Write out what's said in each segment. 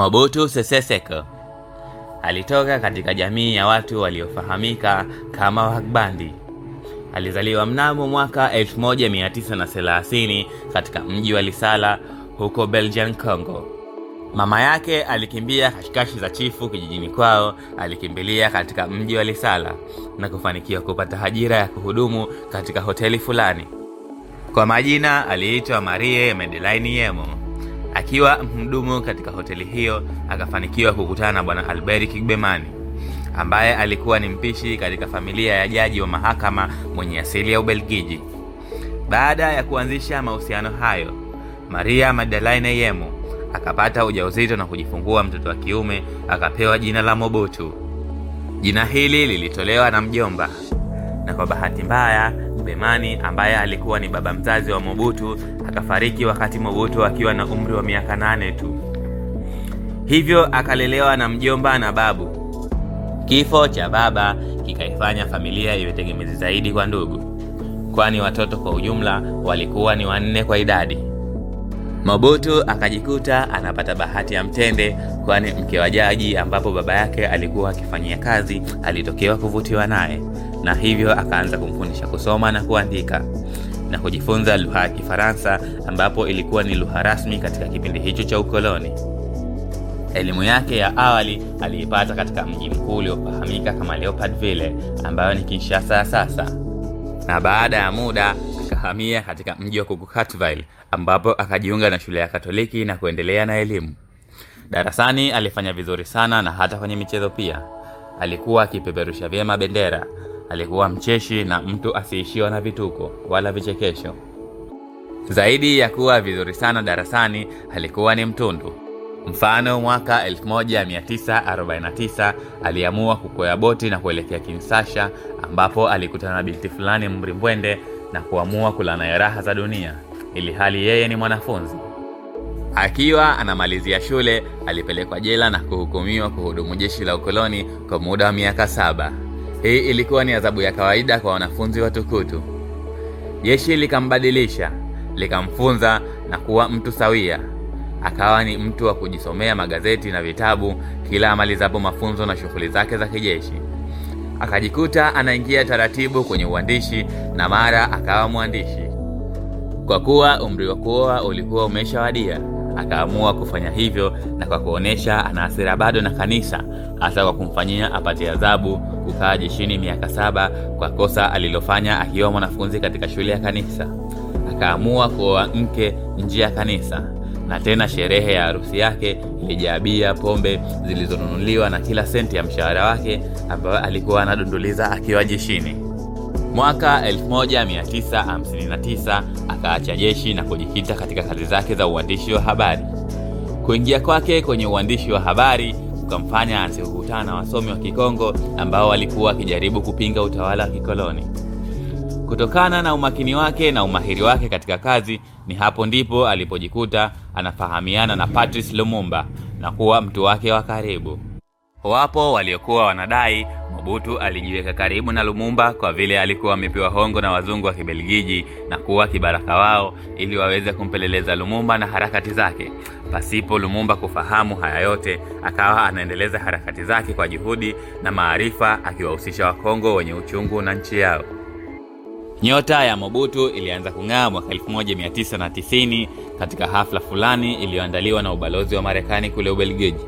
Mobutu Sese Seko alitoka katika jamii ya watu waliofahamika kama Wagbandi. Alizaliwa mnamo mwaka 1930 katika mji wa Lisala huko Belgian Congo. Mama yake alikimbia kashikashi za chifu kijijini kwao, alikimbilia katika mji wa Lisala na kufanikiwa kupata ajira ya kuhudumu katika hoteli fulani. Kwa majina aliitwa Marie Madeleine Yemo. Akiwa mhudumu katika hoteli hiyo, akafanikiwa kukutana na bwana Albert Kigbemani ambaye alikuwa ni mpishi katika familia ya jaji wa mahakama mwenye asili ya Ubelgiji. Baada ya kuanzisha mahusiano hayo, Maria madalaine Yemo akapata ujauzito na kujifungua mtoto wa kiume, akapewa jina la Mobutu. Jina hili lilitolewa na mjomba, na kwa bahati mbaya Bemani ambaye alikuwa ni baba mzazi wa Mobutu akafariki wakati Mobutu akiwa na umri wa miaka nane tu, hivyo akalelewa na mjomba na babu. Kifo cha baba kikaifanya familia iwe tegemezi zaidi kwa ndugu, kwani watoto kwa ujumla walikuwa ni wanne kwa idadi. Mobutu akajikuta anapata bahati ya mtende, kwani mke wa jaji ambapo baba yake alikuwa akifanyia kazi alitokewa kuvutiwa naye, na hivyo akaanza kumfundisha kusoma na kuandika na kujifunza lugha ya Kifaransa ambapo ilikuwa ni lugha rasmi katika kipindi hicho cha ukoloni. Elimu yake ya awali aliipata katika mji mkuu uliofahamika kama Leopoldville ambayo ni Kinshasa ya sasa, na baada ya muda akahamia katika mji wa Kukukatville ambapo akajiunga na shule ya Katoliki na kuendelea na elimu. Darasani alifanya vizuri sana na hata kwenye michezo pia. Alikuwa akipeperusha vyema bendera. Alikuwa mcheshi na mtu asiishiwa na vituko wala vichekesho. Zaidi ya kuwa vizuri sana darasani, alikuwa ni mtundu. Mfano, mwaka 1949 aliamua kukwea boti na kuelekea Kinsasha, ambapo alikutana na binti fulani mrimbwende na kuamua kula raha za dunia, ili hali yeye ni mwanafunzi. Akiwa anamalizia shule, alipelekwa jela na kuhukumiwa kuhudumu jeshi la ukoloni kwa muda wa miaka saba. Hii ilikuwa ni adhabu ya kawaida kwa wanafunzi wa tukutu Jeshi likambadilisha, likamfunza na kuwa mtu sawia. Akawa ni mtu wa kujisomea magazeti na vitabu kila amalizapo mafunzo na shughuli zake za kijeshi. Akajikuta anaingia taratibu kwenye uandishi na mara akawa mwandishi. Kwa kuwa umri wa kuoa ulikuwa umeshawadia, akaamua kufanya hivyo, na kwa kuonesha ana hasira bado na kanisa, hasa kwa kumfanyia apate adhabu kukaa jeshini miaka saba kwa kosa alilofanya akiwa mwanafunzi katika shule ya kanisa. Akaamua kuoa mke nje ya kanisa, na tena sherehe ya harusi yake ilijaa bia, pombe zilizonunuliwa na kila senti ya mshahara wake ambayo alikuwa anadunduliza akiwa jeshini. Mwaka 1959 akaacha jeshi na kujikita katika kazi zake za uandishi wa habari. Kuingia kwake kwenye uandishi wa habari kukamfanya aanze kukutana na wasomi wa Kikongo ambao walikuwa wakijaribu kupinga utawala wa kikoloni. Kutokana na umakini wake na umahiri wake katika kazi, ni hapo ndipo alipojikuta anafahamiana na Patrice Lumumba na kuwa mtu wake wa karibu. Wapo waliokuwa wanadai Mobutu alijiweka karibu na Lumumba kwa vile alikuwa amepewa hongo na wazungu wa Kibelgiji na kuwa kibaraka wao ili waweze kumpeleleza Lumumba na harakati zake. Pasipo Lumumba kufahamu haya yote, akawa anaendeleza harakati zake kwa juhudi na maarifa, akiwahusisha Wakongo wenye uchungu na nchi yao. Nyota ya Mobutu ilianza kung'aa mwaka 1990 katika hafla fulani iliyoandaliwa na ubalozi wa Marekani kule Ubelgiji,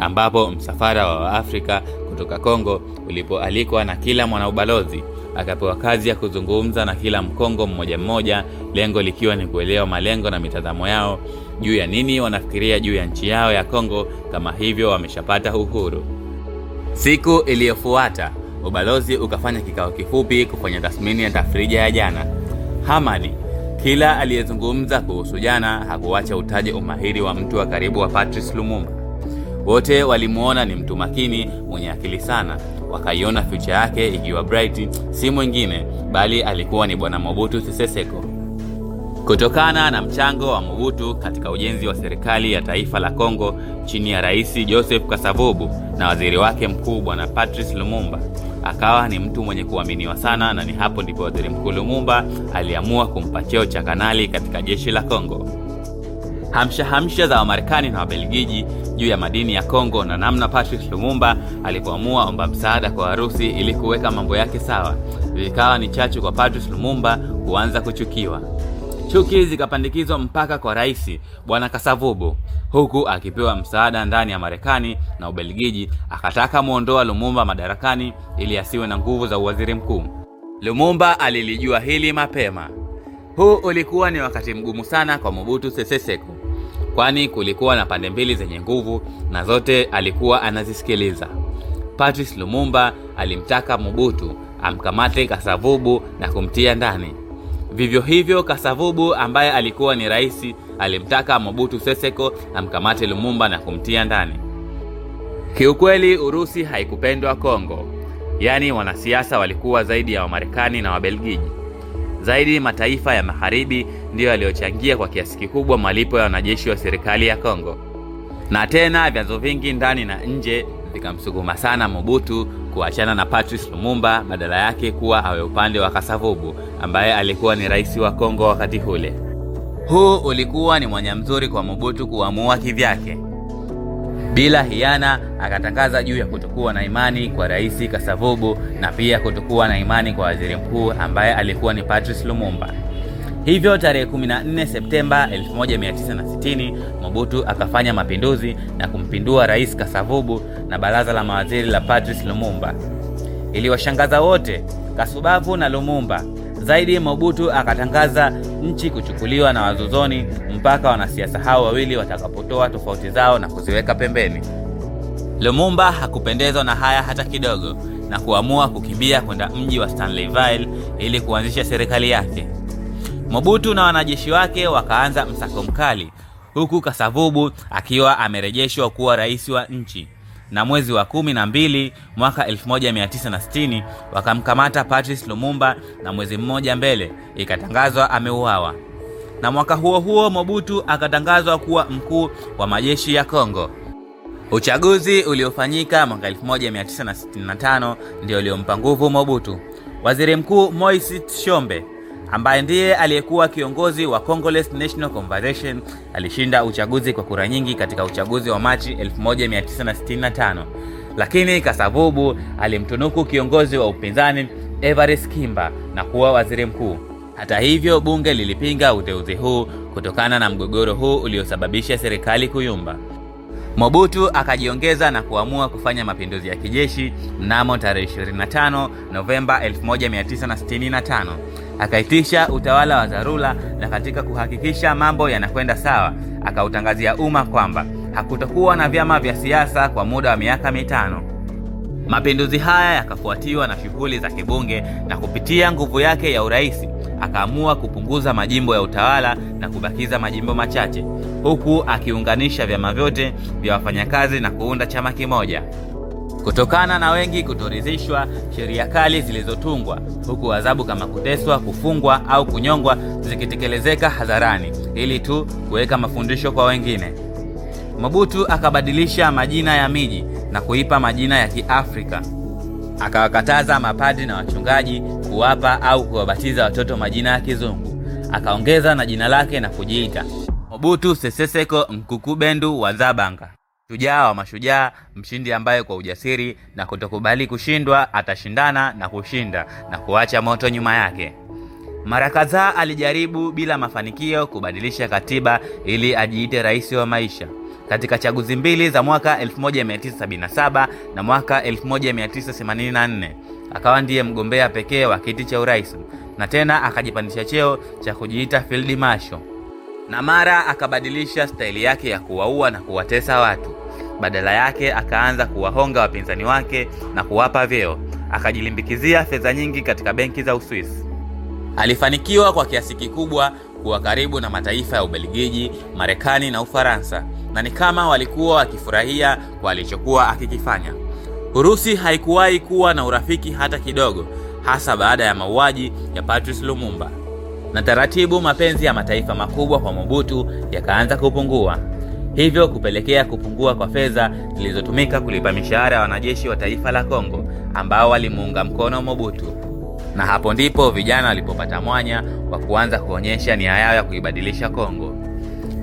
ambapo msafara wa Waafrika kutoka Kongo ulipoalikwa na kila mwanaubalozi akapewa kazi ya kuzungumza na kila Mkongo mmoja mmoja, lengo likiwa ni kuelewa malengo na mitazamo yao juu ya nini wanafikiria juu ya nchi yao ya Kongo, kama hivyo wameshapata uhuru. Siku iliyofuata ubalozi ukafanya kikao kifupi kufanya tathmini ya tafrija ya jana. Hamadi, kila aliyezungumza kuhusu jana hakuacha utaje umahiri wa mtu wa karibu wa Patrice Lumumba. Wote walimuona ni mtu makini mwenye akili sana, wakaiona future yake ikiwa bright, si mwingine bali alikuwa ni bwana Mobutu Sese Seko. Kutokana na mchango wa Mobutu katika ujenzi wa serikali ya taifa la Kongo chini ya Rais Joseph Kasavubu na waziri wake mkuu bwana Patrice Lumumba, akawa ni mtu mwenye kuaminiwa sana, na ni hapo ndipo waziri mkuu Lumumba aliamua kumpa cheo cha kanali katika jeshi la Kongo. Hamsha hamsha za Wamarekani na Wabelgiji juu ya madini ya Kongo na namna Patrice Lumumba alipoamua omba msaada kwa Warusi ili kuweka mambo yake sawa, vikawa ni chachu kwa Patrice Lumumba kuanza kuchukiwa. Chuki zikapandikizwa mpaka kwa rais Bwana Kasavubu, huku akipewa msaada ndani ya Marekani na Ubelgiji. Akataka muondoa Lumumba madarakani ili asiwe na nguvu za uwaziri mkuu. Lumumba alilijua hili mapema. Huu ulikuwa ni wakati mgumu sana kwa Mobutu Sese Seko, kwani kulikuwa na pande mbili zenye nguvu na zote alikuwa anazisikiliza. Patrice Lumumba alimtaka Mobutu amkamate Kasavubu na kumtia ndani. Vivyo hivyo Kasavubu ambaye alikuwa ni rais alimtaka Mobutu Seseko amkamate Lumumba na kumtia ndani. Kiukweli Urusi haikupendwa Kongo, yaani wanasiasa walikuwa zaidi ya Wamarekani na Wabelgiji. Zaidi mataifa ya magharibi ndiyo yaliyochangia kwa kiasi kikubwa malipo ya wanajeshi wa serikali ya Kongo, na tena vyanzo vingi ndani na nje vikamsukuma sana Mobutu kuachana na Patrice Lumumba, badala yake kuwa awe upande wa Kasavubu ambaye alikuwa ni rais wa Kongo wakati ule. Huu ulikuwa ni mwanya mzuri kwa Mobutu kuamua kivyake. Bila hiana, akatangaza juu ya kutokuwa na imani kwa rais Kasavubu na pia kutokuwa na imani kwa waziri mkuu ambaye alikuwa ni Patrice Lumumba. Hivyo tarehe 14 Septemba 1960 Mobutu akafanya mapinduzi na kumpindua rais Kasavubu na baraza la mawaziri la Patrice Lumumba. Iliwashangaza wote, Kasubavu na Lumumba. Zaidi Mobutu akatangaza nchi kuchukuliwa na Wazuzoni mpaka wanasiasa hao wawili watakapotoa tofauti zao na kuziweka pembeni. Lumumba hakupendezwa na haya hata kidogo na kuamua kukimbia kwenda mji wa Stanleyville ili kuanzisha serikali yake. Mobutu na wanajeshi wake wakaanza msako mkali, huku Kasavubu akiwa amerejeshwa kuwa rais wa nchi, na mwezi wa kumi na mbili mwaka 1960 wakamkamata Patrice Lumumba, na mwezi mmoja mbele ikatangazwa ameuawa. Na mwaka huo huo Mobutu akatangazwa kuwa mkuu wa majeshi ya Kongo. Uchaguzi uliofanyika mwaka 1965 ndio uliompa nguvu Mobutu. Waziri Mkuu Moise Tshombe ambaye ndiye aliyekuwa kiongozi wa Congolese National Convention alishinda uchaguzi kwa kura nyingi katika uchaguzi wa Machi 1965, lakini Kasavubu alimtunuku kiongozi wa upinzani Evariste Kimba na kuwa waziri mkuu. Hata hivyo, bunge lilipinga uteuzi huu kutokana na mgogoro huu uliosababisha serikali kuyumba. Mobutu akajiongeza na kuamua kufanya mapinduzi ya kijeshi mnamo tarehe 25 Novemba 1965. Akaitisha utawala wa dharura na katika kuhakikisha mambo yanakwenda sawa, akautangazia umma kwamba hakutokuwa na vyama vya siasa kwa muda wa miaka mitano. Mapinduzi haya yakafuatiwa na shughuli za kibunge na kupitia nguvu yake ya urais akaamua kupunguza majimbo ya utawala na kubakiza majimbo machache, huku akiunganisha vyama vyote vya wafanyakazi na kuunda chama kimoja. Kutokana na wengi kutoridhishwa, sheria kali zilizotungwa, huku adhabu kama kuteswa, kufungwa au kunyongwa zikitekelezeka hadharani ili tu kuweka mafundisho kwa wengine. Mobutu akabadilisha majina ya miji na kuipa majina ya Kiafrika. Akawakataza mapadri na wachungaji kuwapa au kuwabatiza watoto majina ya kizungu. Akaongeza na jina lake na kujiita Mobutu Sese Seko Nkukubendu wa Zabanga, shujaa wa mashujaa, mshindi ambaye kwa ujasiri na kutokubali kushindwa atashindana na kushinda na kuacha moto nyuma yake. Mara kadhaa alijaribu bila mafanikio kubadilisha katiba ili ajiite rais wa maisha. Katika chaguzi mbili za mwaka 1977 na mwaka 1984 akawa ndiye mgombea pekee wa kiti cha urais, na tena akajipandisha cheo cha kujiita field marshal. Na mara akabadilisha staili yake ya kuwaua na kuwatesa watu. Badala yake akaanza kuwahonga wapinzani wake na kuwapa vyeo. Akajilimbikizia fedha nyingi katika benki za Uswisi. Alifanikiwa kwa kiasi kikubwa kuwa karibu na mataifa ya Ubelgiji, Marekani na Ufaransa, na ni kama walikuwa wakifurahia kwa alichokuwa akikifanya. Urusi haikuwahi kuwa na urafiki hata kidogo, hasa baada ya mauaji ya Patrice Lumumba, na taratibu mapenzi ya mataifa makubwa kwa Mobutu yakaanza kupungua, hivyo kupelekea kupungua kwa fedha zilizotumika kulipa mishahara ya wanajeshi wa taifa la Kongo ambao walimuunga mkono Mobutu. Na hapo ndipo vijana walipopata mwanya wa kuanza kuonyesha nia yao ya kuibadilisha Kongo.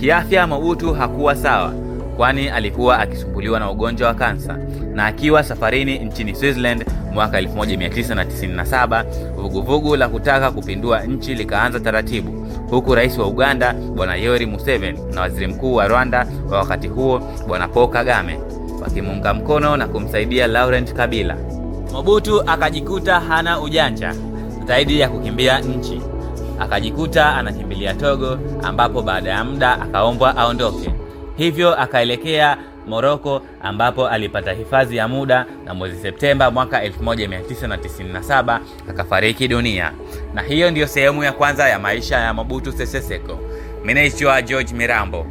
Kiafya, Mobutu hakuwa sawa, kwani alikuwa akisumbuliwa na ugonjwa wa kansa, na akiwa safarini nchini Switzerland mwaka 1997 vuguvugu la kutaka kupindua nchi likaanza taratibu, huku rais wa Uganda bwana Yoweri Museveni na waziri mkuu wa Rwanda wa wakati huo bwana Paul Kagame wakimuunga mkono na kumsaidia Laurent Kabila. Mobutu akajikuta hana ujanja zaidi ya kukimbia nchi, akajikuta anakimbilia Togo, ambapo baada ya muda akaombwa aondoke, hivyo akaelekea Moroko ambapo alipata hifadhi ya muda na mwezi Septemba mwaka 1997 akafariki dunia. Na hiyo ndiyo sehemu ya kwanza ya maisha ya Mobutu Sese Seko. Mimi George Mirambo.